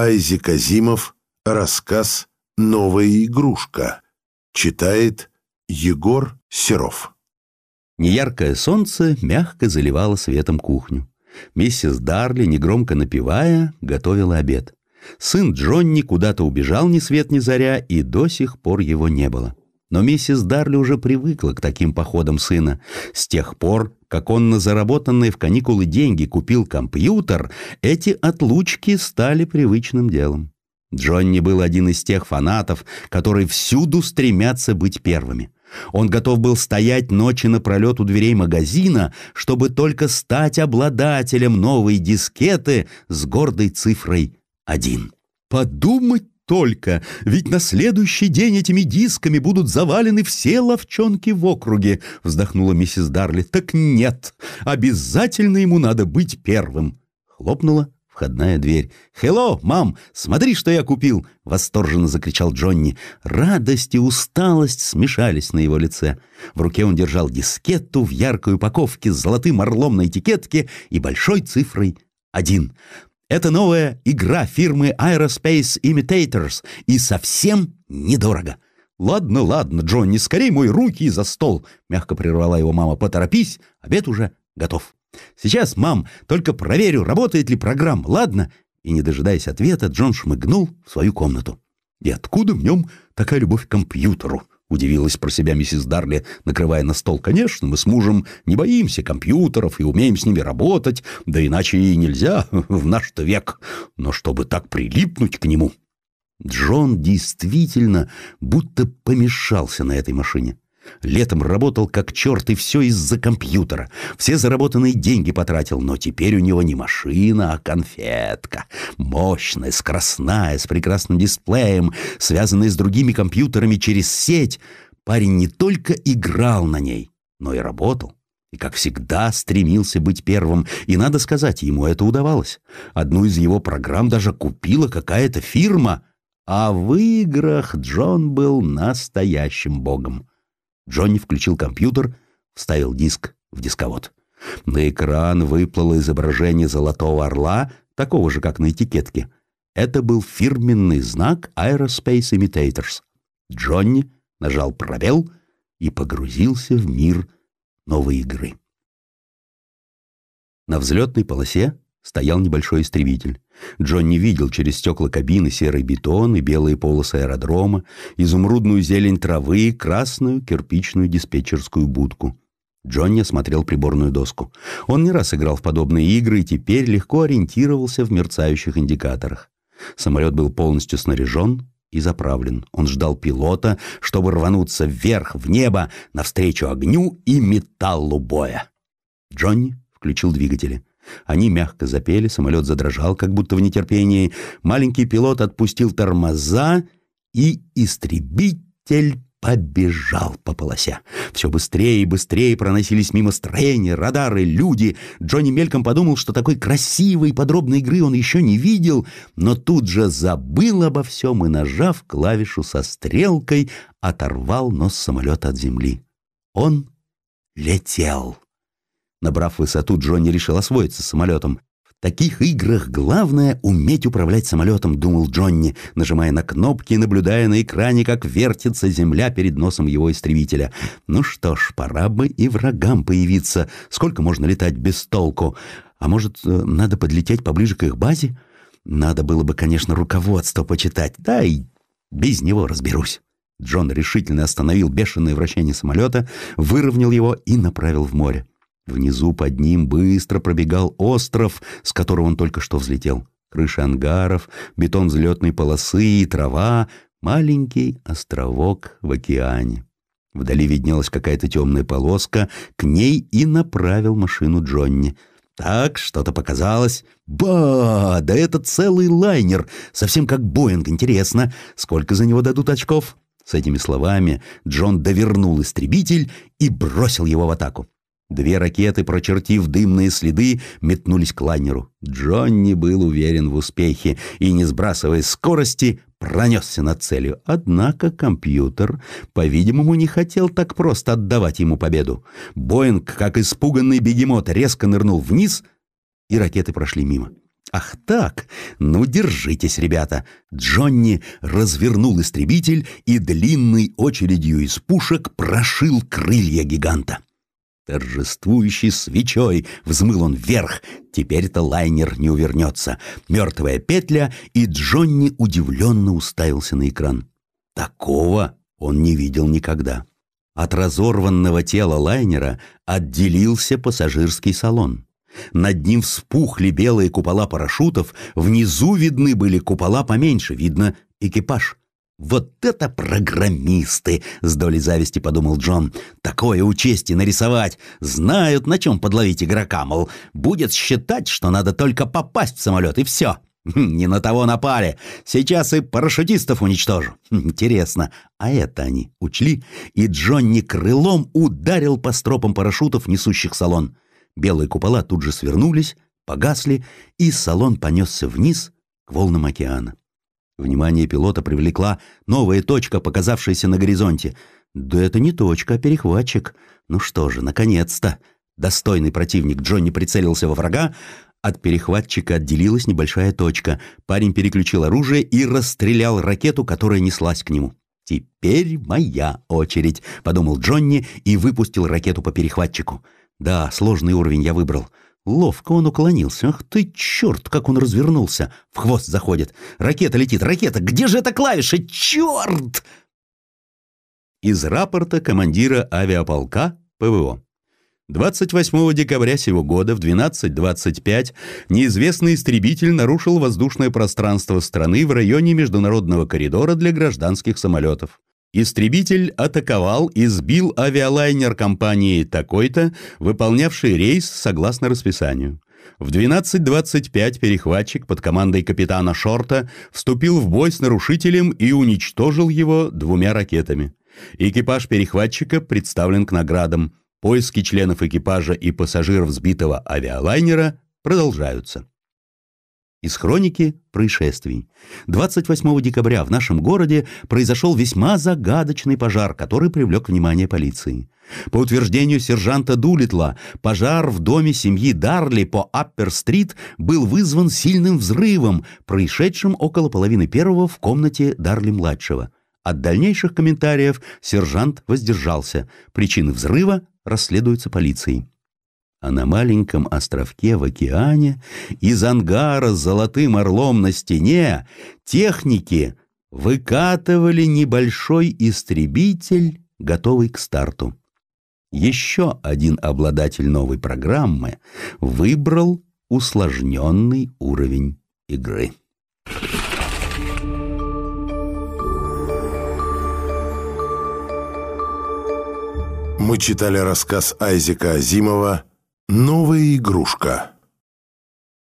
Айзек Азимов. Рассказ «Новая игрушка». Читает Егор Серов. Неяркое солнце мягко заливало светом кухню. Миссис Дарли, негромко напевая, готовила обед. Сын Джонни куда-то убежал ни свет ни заря, и до сих пор его не было. Но миссис Дарли уже привыкла к таким походам сына. С тех пор, как он на заработанные в каникулы деньги купил компьютер, эти отлучки стали привычным делом. Джонни был один из тех фанатов, которые всюду стремятся быть первыми. Он готов был стоять ночи напролет у дверей магазина, чтобы только стать обладателем новой дискеты с гордой цифрой один. Подумать только, ведь на следующий день этими дисками будут завалены все ловчонки в округе, вздохнула миссис Дарли. Так нет, обязательно ему надо быть первым. Хлопнула входная дверь. «Хелло, мам, смотри, что я купил!» — восторженно закричал Джонни. Радость и усталость смешались на его лице. В руке он держал дискету в яркой упаковке с золотым орлом на этикетке и большой цифрой один. Это новая игра фирмы Aerospace Imitators и совсем недорого. «Ладно, ладно, Джонни, скорей мой руки за стол!» — мягко прервала его мама. «Поторопись, обед уже готов». «Сейчас, мам, только проверю, работает ли программа, ладно?» И, не дожидаясь ответа, Джон шмыгнул в свою комнату. «И откуда в нем такая любовь к компьютеру?» — удивилась про себя миссис Дарли, накрывая на стол. «Конечно, мы с мужем не боимся компьютеров и умеем с ними работать, да иначе и нельзя в наш-то век. Но чтобы так прилипнуть к нему...» Джон действительно будто помешался на этой машине. Летом работал как черт, и все из-за компьютера. Все заработанные деньги потратил, но теперь у него не машина, а конфетка. Мощная, скоростная, с прекрасным дисплеем, связанная с другими компьютерами через сеть. Парень не только играл на ней, но и работал. И, как всегда, стремился быть первым. И, надо сказать, ему это удавалось. Одну из его программ даже купила какая-то фирма. А в играх Джон был настоящим богом. Джонни включил компьютер, вставил диск в дисковод. На экран выплыло изображение золотого орла, такого же, как на этикетке. Это был фирменный знак Aerospace Imitators. Джонни нажал пробел и погрузился в мир новой игры. На взлетной полосе стоял небольшой истребитель. Джонни видел через стекла кабины серый бетон и белые полосы аэродрома, изумрудную зелень травы, красную кирпичную диспетчерскую будку. Джонни осмотрел приборную доску. Он не раз играл в подобные игры и теперь легко ориентировался в мерцающих индикаторах. Самолет был полностью снаряжен и заправлен. Он ждал пилота, чтобы рвануться вверх, в небо, навстречу огню и металлу боя. Джонни включил двигатели. Они мягко запели, самолет задрожал, как будто в нетерпении. Маленький пилот отпустил тормоза, и истребитель побежал по полосе. Все быстрее и быстрее проносились мимо строения, радары, люди. Джонни мельком подумал, что такой красивой и подробной игры он еще не видел, но тут же забыл обо всем и, нажав клавишу со стрелкой, оторвал нос самолета от земли. Он летел. Набрав высоту, Джонни решил освоиться с самолетом. В таких играх главное — уметь управлять самолетом, думал Джонни, нажимая на кнопки и наблюдая на экране, как вертится земля перед носом его истребителя. Ну что ж, пора бы и врагам появиться. Сколько можно летать без толку? А может, э, надо подлететь поближе к их базе? Надо было бы, конечно, руководство почитать. Да и без него разберусь. Джон решительно остановил бешеное вращение самолета, выровнял его и направил в море. Внизу под ним быстро пробегал остров, с которого он только что взлетел. Крыши ангаров, бетон взлетной полосы и трава, маленький островок в океане. Вдали виднелась какая-то темная полоска, к ней и направил машину Джонни. Так, что-то показалось. Ба, да это целый лайнер, совсем как Боинг, интересно. Сколько за него дадут очков? С этими словами Джон довернул истребитель и бросил его в атаку. Две ракеты, прочертив дымные следы, метнулись к лайнеру. Джонни был уверен в успехе и, не сбрасывая скорости, пронесся над целью. Однако компьютер, по-видимому, не хотел так просто отдавать ему победу. Боинг, как испуганный бегемот, резко нырнул вниз, и ракеты прошли мимо. Ах так? Ну, держитесь, ребята. Джонни развернул истребитель и длинной очередью из пушек прошил крылья гиганта. Торжествующий свечой взмыл он вверх. Теперь-то лайнер не увернется. Мертвая петля, и Джонни удивленно уставился на экран. Такого он не видел никогда. От разорванного тела лайнера отделился пассажирский салон. Над ним вспухли белые купола парашютов, внизу видны были купола поменьше, видно экипаж. «Вот это программисты!» — с долей зависти подумал Джон. «Такое учесть и нарисовать! Знают, на чем подловить игрока, мол, будет считать, что надо только попасть в самолет, и все!» хм, «Не на того напали! Сейчас и парашютистов уничтожу!» хм, «Интересно, а это они учли?» И Джонни крылом ударил по стропам парашютов, несущих салон. Белые купола тут же свернулись, погасли, и салон понесся вниз к волнам океана. Внимание пилота привлекла новая точка, показавшаяся на горизонте. Да это не точка, а перехватчик. Ну что же, наконец-то. Достойный противник Джонни прицелился во врага, от перехватчика отделилась небольшая точка. Парень переключил оружие и расстрелял ракету, которая неслась к нему. «Теперь моя очередь», — подумал Джонни и выпустил ракету по перехватчику. Да, сложный уровень я выбрал. Ловко он уклонился. Ах ты, черт, как он развернулся. В хвост заходит. Ракета летит, ракета. Где же эта клавиша? Черт! Из рапорта командира авиаполка ПВО. 28 декабря сего года в 12.25 неизвестный истребитель нарушил воздушное пространство страны в районе международного коридора для гражданских самолетов. Истребитель атаковал и сбил авиалайнер компании такой-то, выполнявший рейс согласно расписанию. В 12.25 перехватчик под командой капитана Шорта вступил в бой с нарушителем и уничтожил его двумя ракетами. Экипаж перехватчика представлен к наградам. Поиски членов экипажа и пассажиров сбитого авиалайнера продолжаются. Из хроники происшествий. 28 декабря в нашем городе произошел весьма загадочный пожар, который привлек внимание полиции. По утверждению сержанта Дулитла, пожар в доме семьи Дарли по Аппер-стрит был вызван сильным взрывом, происшедшим около половины первого в комнате Дарли-младшего. От дальнейших комментариев сержант воздержался. Причины взрыва расследуются полицией а на маленьком островке в океане из ангара с золотым орлом на стене техники выкатывали небольшой истребитель, готовый к старту. Еще один обладатель новой программы выбрал усложненный уровень игры. Мы читали рассказ Айзека Азимова «Новая игрушка».